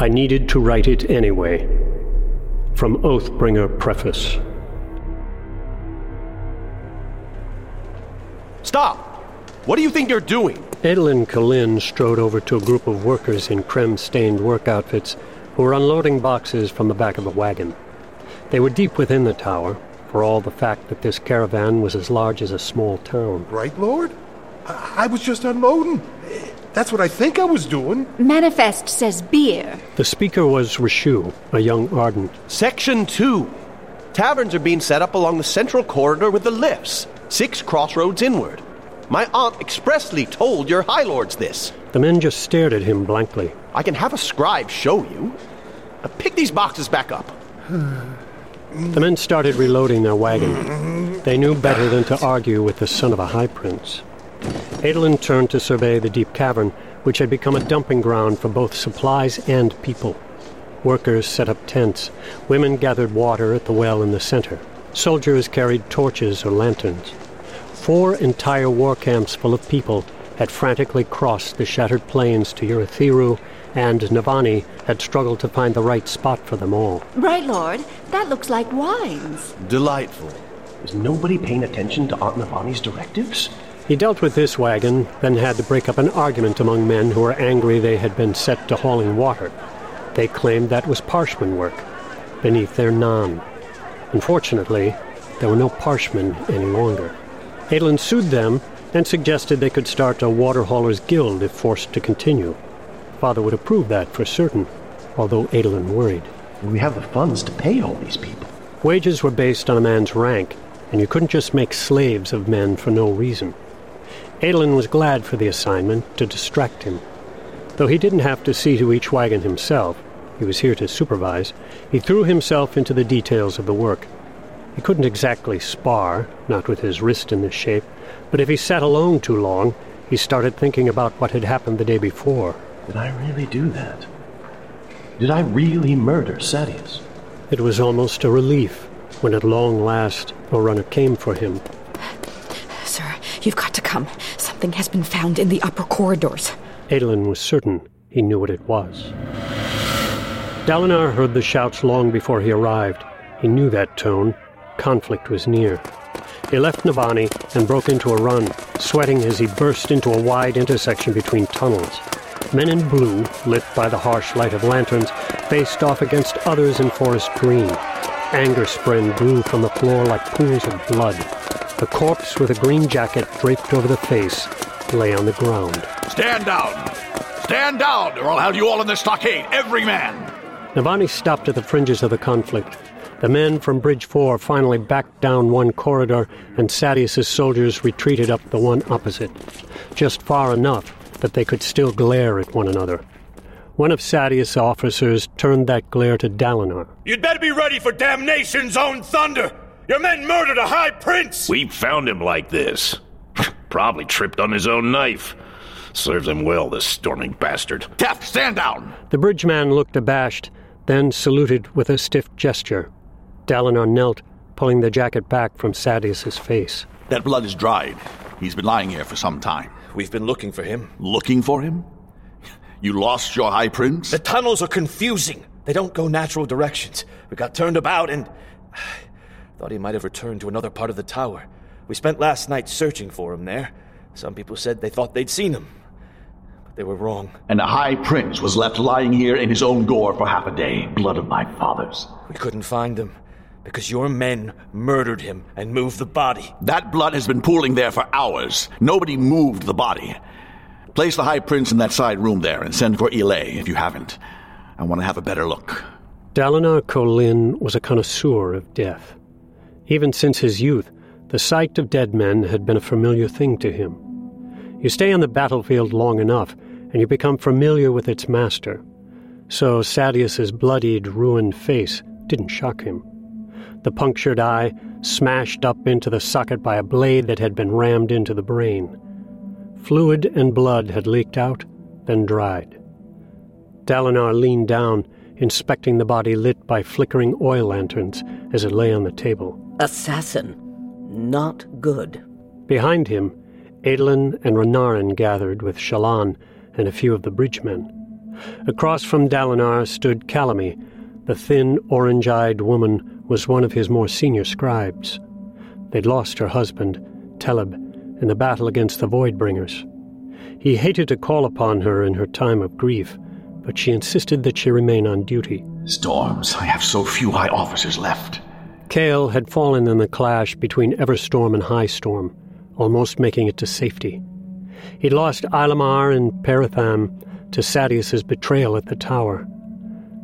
I needed to write it anyway. From Oathbringer Preface. Stop! What do you think you're doing? Adolin Kholin strode over to a group of workers in crem-stained work outfits who were unloading boxes from the back of a wagon. They were deep within the tower, for all the fact that this caravan was as large as a small town. Right, Lord? I, I was just unloading. That's what I think I was doing. Manifest says beer. The speaker was Rushu, a young ardent. Section 2. Taverns are being set up along the central corridor with the lifts, six crossroads inward. My aunt expressly told your high lords this. The men just stared at him blankly. I can have a scribe show you. Now pick these boxes back up. The men started reloading their wagon. They knew better than to argue with the son of a high prince. Adolin turned to survey the deep cavern, which had become a dumping ground for both supplies and people. Workers set up tents. Women gathered water at the well in the center. Soldiers carried torches or lanterns. Four entire war camps full of people had frantically crossed the shattered plains to Urithiru, and Navani had struggled to find the right spot for them all. Right, Lord. That looks like wines. Delightful. Is nobody paying attention to Aunt Navani's directives? He dealt with this wagon, then had to break up an argument among men who were angry they had been set to hauling water. They claimed that was parshman work, beneath their nan. Unfortunately, there were no parshmen any longer. Adolin sued them and suggested they could start a water haulers guild if forced to continue. Father would approve that for certain, although Adolin worried. We have the funds to pay all these people. Wages were based on a man's rank, and you couldn't just make slaves of men for no reason. Adolin was glad for the assignment to distract him. Though he didn't have to see to each wagon himself, he was here to supervise, he threw himself into the details of the work. He couldn't exactly spar, not with his wrist in this shape, but if he sat alone too long, he started thinking about what had happened the day before. Did I really do that? Did I really murder Sadeas? It was almost a relief when at long last a runner came for him. You've got to come. Something has been found in the upper corridors. Adolin was certain he knew what it was. Dalinar heard the shouts long before he arrived. He knew that tone. Conflict was near. He left Navani and broke into a run, sweating as he burst into a wide intersection between tunnels. Men in blue, lit by the harsh light of lanterns, faced off against others in forest green. Anger spren grew from the floor like pools of blood. The corpse with a green jacket draped over the face lay on the ground. Stand down! Stand down, or I'll have you all in the stockade, every man! Navani stopped at the fringes of the conflict. The men from Bridge 4 finally backed down one corridor, and Sadeas's soldiers retreated up the one opposite, just far enough that they could still glare at one another. One of Sadeas' officers turned that glare to Dalinar. You'd better be ready for damnation's own thunder! Your men murdered a high prince! We found him like this. Probably tripped on his own knife. Serves him well, this storming bastard. Teft, stand down! The bridgeman looked abashed, then saluted with a stiff gesture. Dalinar knelt, pulling the jacket back from Sadeas's face. That blood is dried. He's been lying here for some time. We've been looking for him. Looking for him? You lost your high prince? The tunnels are confusing. They don't go natural directions. We got turned about and. Thought he might have returned to another part of the tower. We spent last night searching for him there. Some people said they thought they'd seen him. But they were wrong. And the high prince was left lying here in his own gore for half a day. Blood of my fathers. We couldn't find him. Because your men murdered him and moved the body. That blood has been pooling there for hours. Nobody moved the body. Place the High Prince in that side room there and send for Ialai if you haven't. I want to have a better look. Dalinar Kholin was a connoisseur of death. Even since his youth, the sight of dead men had been a familiar thing to him. You stay on the battlefield long enough, and you become familiar with its master. So Sadeas's bloodied, ruined face didn't shock him. The punctured eye smashed up into the socket by a blade that had been rammed into the brain. Fluid and blood had leaked out, then dried. Dalinar leaned down, inspecting the body lit by flickering oil lanterns as it lay on the table. Assassin. Not good. Behind him, Adolin and Renarin gathered with Shallan and a few of the bridgemen. Across from Dalinar stood Kalami. The thin, orange eyed woman was one of his more senior scribes. They'd lost her husband, Teleb, in the battle against the Voidbringers. He hated to call upon her in her time of grief, but she insisted that she remain on duty. Storms, I have so few high officers left. Kale had fallen in the clash between Everstorm and Highstorm, almost making it to safety. He'd lost Ilamar and Perethom to Sadeas's betrayal at the tower.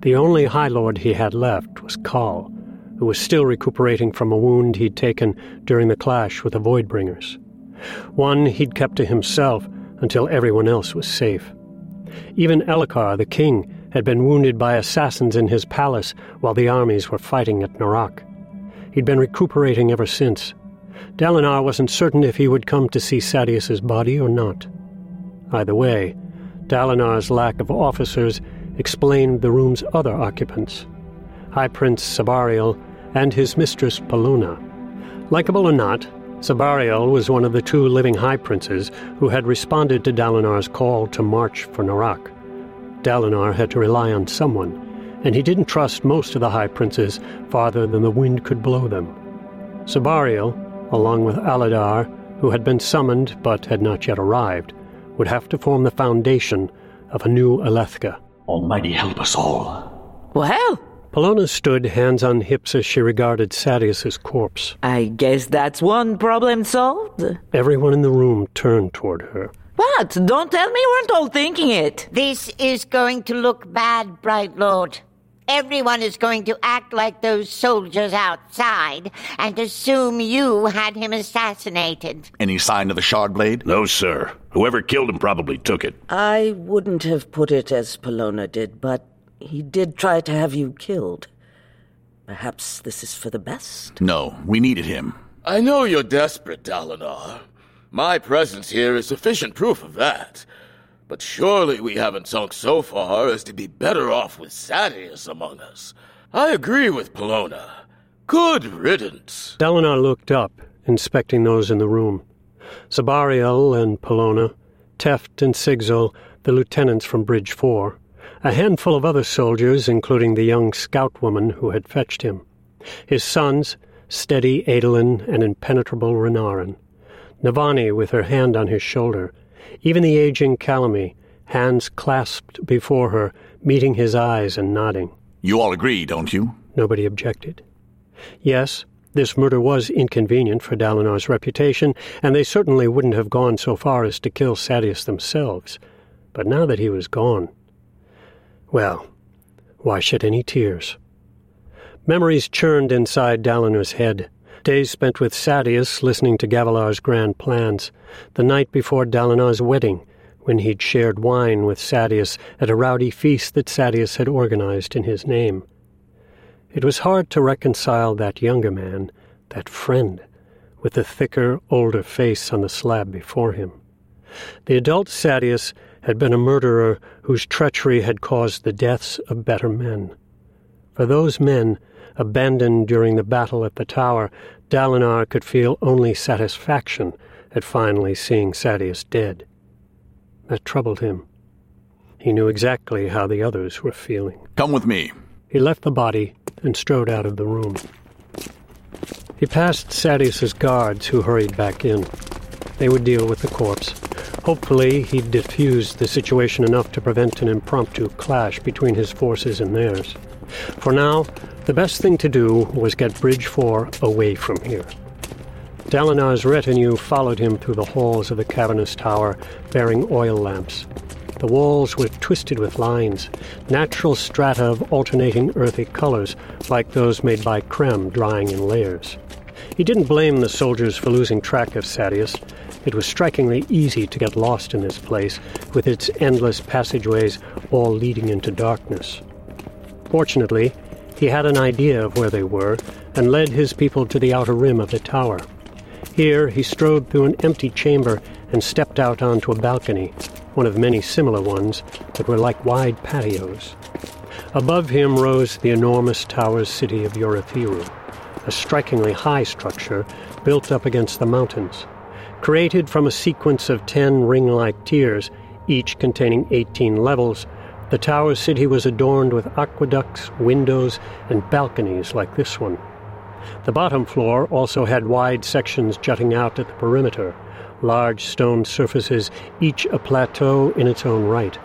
The only High Lord he had left was Khal, who was still recuperating from a wound he'd taken during the clash with the Voidbringers. One he'd kept to himself until everyone else was safe. Even Elhokar, the king, had been wounded by assassins in his palace while the armies were fighting at Narak. He'd been recuperating ever since. Dalinar wasn't certain if he would come to see Sadeas's body or not. Either way, Dalinar's lack of officers explained the room's other occupants High Prince Sebarial and his mistress Palona. Likeable or not, Sebarial was one of the two living High Princes who had responded to Dalinar's call to march for Narak. Dalinar had to rely on someone, and he didn't trust most of the High Princes farther than the wind could blow them. Sebarial, along with Aladar, who had been summoned but had not yet arrived, would have to form the foundation of a new Alethkar. Almighty help us all. Well, Palona stood, hands on hips, as she regarded Sadeas's corpse. I guess that's one problem solved. Everyone in the room turned toward her. What? Don't tell me weren't all thinking it. This is going to look bad, Bright Lord. Everyone is going to act like those soldiers outside and assume you had him assassinated. Any sign of the shard blade? No, sir. Whoever killed him probably took it. I wouldn't have put it as Palona did, but he did try to have you killed. Perhaps this is for the best? No, we needed him. I know you're desperate, Dalinar. My presence here is sufficient proof of that. But surely we haven't sunk so far as to be better off with Sadeas among us. I agree with Palona. Good riddance. Dalinar looked up, inspecting those in the room. Sebarial and Palona, Teft and Sigzil, the lieutenants from Bridge 4, a handful of other soldiers, including the young scout woman who had fetched him, his sons, steady Adolin and impenetrable Renarin, Navani with her hand on his shoulder, even the aging Kalami, hands clasped before her, meeting his eyes and nodding. You all agree, don't you? Nobody objected. Yes, this murder was inconvenient for Dalinar's reputation, and they certainly wouldn't have gone so far as to kill Sadeas themselves. But now that he was gone, well, why shed any tears? Memories churned inside Dalinar's head. Days spent with Sadeas listening to Gavilar's grand plans. The night before Dalinar's wedding, when he'd shared wine with Sadeas at a rowdy feast that Sadeas had organized in his name. It was hard to reconcile that younger man, that friend, with the thicker, older face on the slab before him. The adult Sadeas had been a murderer whose treachery had caused the deaths of better men. For those men, abandoned during the battle at the tower, Dalinar could feel only satisfaction at finally seeing Sadeas dead. That troubled him. He knew exactly how the others were feeling. Come with me. He left the body and strode out of the room. He passed Sadeas's guards, who hurried back in. They would deal with the corpse. Hopefully, he'd diffused the situation enough to prevent an impromptu clash between his forces and theirs. For now, the best thing to do was get Bridge 4 away from here. Dalinar's retinue followed him through the halls of the cavernous tower, bearing oil lamps. The walls were twisted with lines, natural strata of alternating earthy colors, like those made by crem drying in layers. He didn't blame the soldiers for losing track of Sadeas. It was strikingly easy to get lost in this place, with its endless passageways all leading into darkness. Fortunately, he had an idea of where they were and led his people to the outer rim of the tower. Here he strode through an empty chamber and stepped out onto a balcony, one of many similar ones that were like wide patios. Above him rose the enormous tower's city of Urithiru, a strikingly high structure built up against the mountains. Created from a sequence of ten ring like tiers, each containing 18 levels, The tower city was adorned with aqueducts, windows, and balconies like this one. The bottom floor also had wide sections jutting out at the perimeter, large stone surfaces, each a plateau in its own right.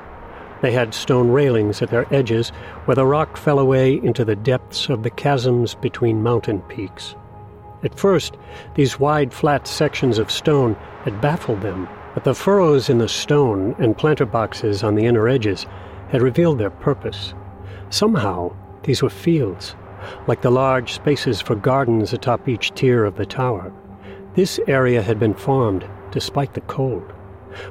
They had stone railings at their edges where the rock fell away into the depths of the chasms between mountain peaks. At first, these wide, flat sections of stone had baffled them, but the furrows in the stone and planter boxes on the inner edges had revealed their purpose. Somehow, these were fields, like the large spaces for gardens atop each tier of the tower. This area had been farmed, despite the cold.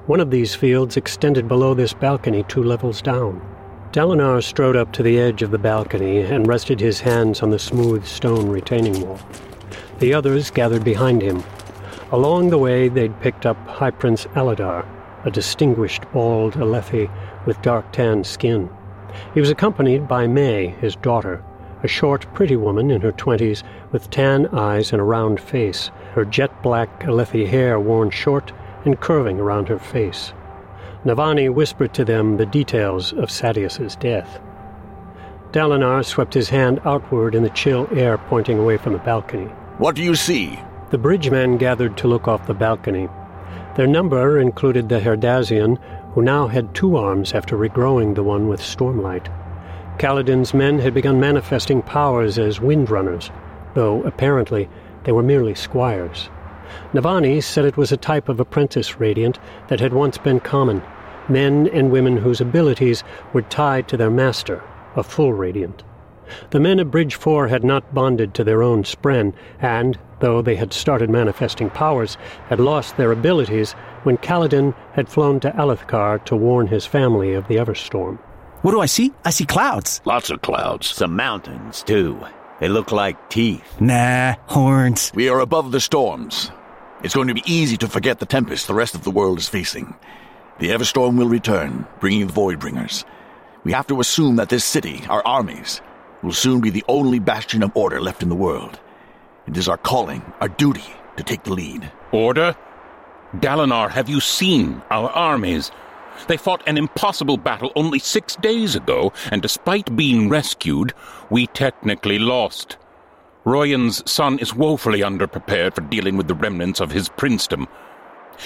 One of these fields extended below this balcony two levels down. Dalinar strode up to the edge of the balcony and rested his hands on the smooth stone retaining wall. The others gathered behind him. Along the way, they'd picked up High Prince Aladar, a distinguished bald Alethi with dark tan skin. He was accompanied by May, his daughter, a short, pretty woman in her twenties with tan eyes and a round face, her jet black Alethi hair worn short and curving around her face. Navani whispered to them the details of Sadeas's death. Dalinar swept his hand outward in the chill air pointing away from the balcony. What do you see? The bridgemen gathered to look off the balcony. Their number included the Herdazian, who now had two arms after regrowing the one with Stormlight. Kaladin's men had begun manifesting powers as windrunners, though apparently they were merely squires. Navani said it was a type of apprentice radiant that had once been common, men and women whose abilities were tied to their master, a full radiant. The men of Bridge 4 had not bonded to their own spren, and, though they had started manifesting powers, had lost their abilities when Kaladin had flown to Alethkar to warn his family of the Everstorm. What do I see? I see clouds. Lots of clouds. Some mountains, too. They look like teeth. Nah, horns. We are above the storms. It's going to be easy to forget the tempest the rest of the world is facing. The Everstorm will return, bringing the Voidbringers. We have to assume that this city, our armies, will soon be the only bastion of order left in the world. It is our calling, our duty, to take the lead. Order? Dalinar, have you seen our armies? They fought an impossible battle only six days ago, and despite being rescued, we technically lost. Roion's son is woefully underprepared for dealing with the remnants of his princedom.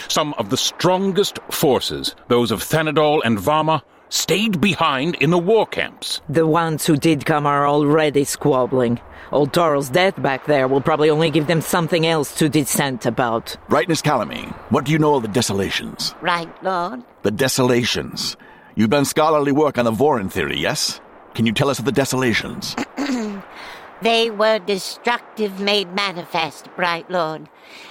Some of the strongest forces, those of Thanadal and Vamah, stayed behind in the war camps. The ones who did come are already squabbling. Old Torol's death back there will probably only give them something else to dissent about. Brightness Kalami, what do you know of the desolations? Right, Lord. The desolations. You've done scholarly work on the Vorin theory, yes? Can you tell us of the desolations? They were destructive made manifest, Bright Lord.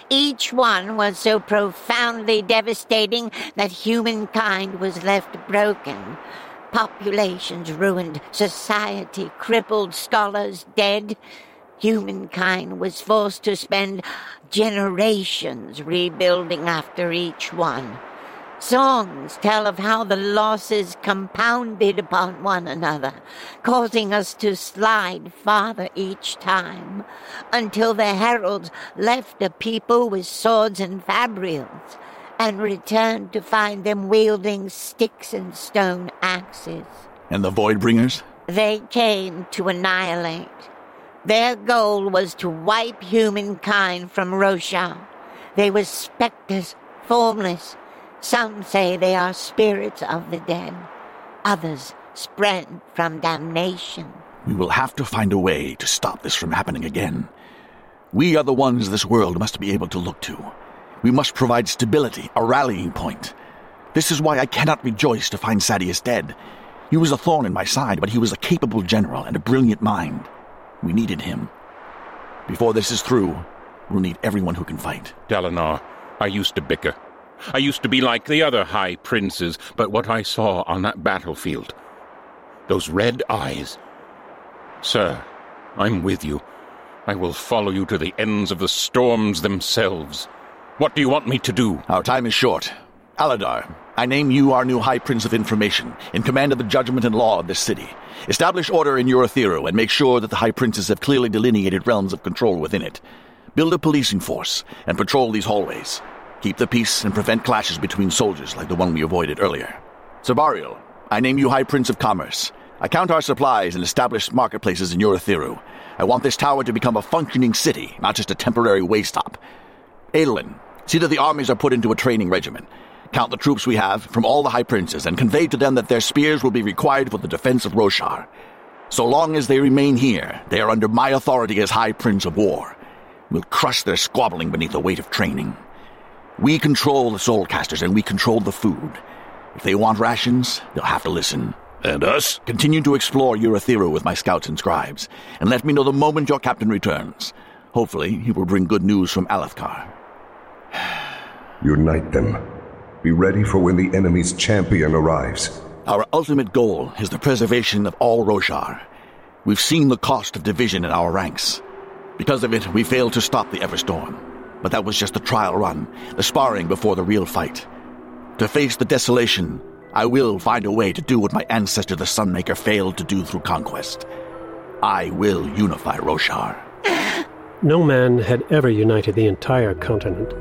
Each one was so profoundly devastating that humankind was left broken. Populations ruined, society crippled, scholars dead. Humankind was forced to spend generations rebuilding after each one. Songs tell of how the losses compounded upon one another, causing us to slide farther each time, until the heralds left the people with swords and fabrials, and returned to find them wielding sticks and stone axes. And the Voidbringers? They came to annihilate. Their goal was to wipe humankind from Roshar. They were specters, formless, some say they are spirits of the dead. Others spren from damnation. We will have to find a way to stop this from happening again. We are the ones this world must be able to look to. We must provide stability, a rallying point. This is why I cannot rejoice to find Sadeas dead. He was a thorn in my side, but he was a capable general and a brilliant mind. We needed him. Before this is through, we'll need everyone who can fight. Dalinar, I used to bicker. I used to be like the other high princes, but what I saw on that battlefield, those red eyes. Sir, I'm with you. I will follow you to the ends of the storms themselves. What do you want me to do? Our time is short. Aladar, I name you our new High Prince of Information, in command of the judgment and law of this city. Establish order in Urithiru and make sure that the High Princes have clearly delineated realms of control within it. Build a policing force and patrol these hallways. Keep the peace and prevent clashes between soldiers like the one we avoided earlier. Sebarial, I name you High Prince of Commerce. I count our supplies and establish marketplaces in Urithiru. I want this tower to become a functioning city, not just a temporary way stop. Adolin, see that the armies are put into a training regimen. Count the troops we have from all the High Princes and convey to them that their spears will be required for the defense of Roshar. So long as they remain here, they are under my authority as High Prince of War. We'll crush their squabbling beneath the weight of training. We control the soulcasters and we control the food. If they want rations, they'll have to listen. And us? Continue to explore Urithiru with my scouts and scribes, and let me know the moment your captain returns. Hopefully, he will bring good news from Alethkar. Unite them. Be ready for when the enemy's champion arrives. Our ultimate goal is the preservation of all Roshar. We've seen the cost of division in our ranks. Because of it, we failed to stop the Everstorm. But that was just a trial run, the sparring before the real fight. To face the desolation, I will find a way to do what my ancestor the Sunmaker failed to do through conquest. I will unify Roshar. No man had ever united the entire continent.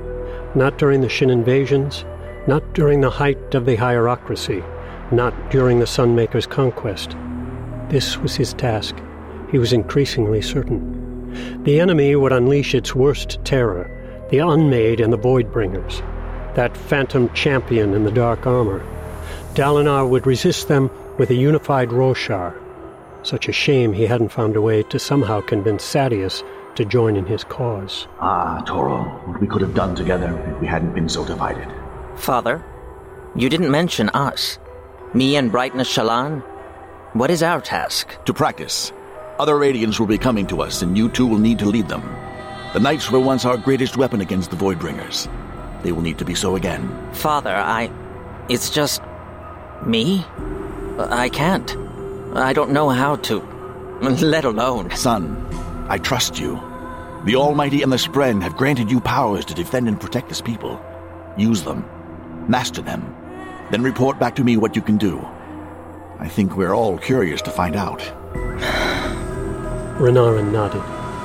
Not during the Shin invasions, not during the height of the hierocracy, not during the Sunmaker's conquest. This was his task. He was increasingly certain. The enemy would unleash its worst terror, the Unmade and the Voidbringers, that phantom champion in the dark armor. Dalinar would resist them with a unified Roshar. Such a shame he hadn't found a way to somehow convince Sadeas to join in his cause. Ah, Toro, what we could have done together if we hadn't been so divided. Father, you didn't mention us. Me and Brightness Shallan. What is our task? To practice. Other Radiants will be coming to us, and you two will need to lead them. The Knights were once our greatest weapon against the Voidbringers. They will need to be so again. Father, I. It's just. me? I can't. I don't know how to. Let alone. Son, I trust you. The Almighty and the Spren have granted you powers to defend and protect this people. Use them. Master them. Then report back to me what you can do. I think we're all curious to find out. Renarin nodded.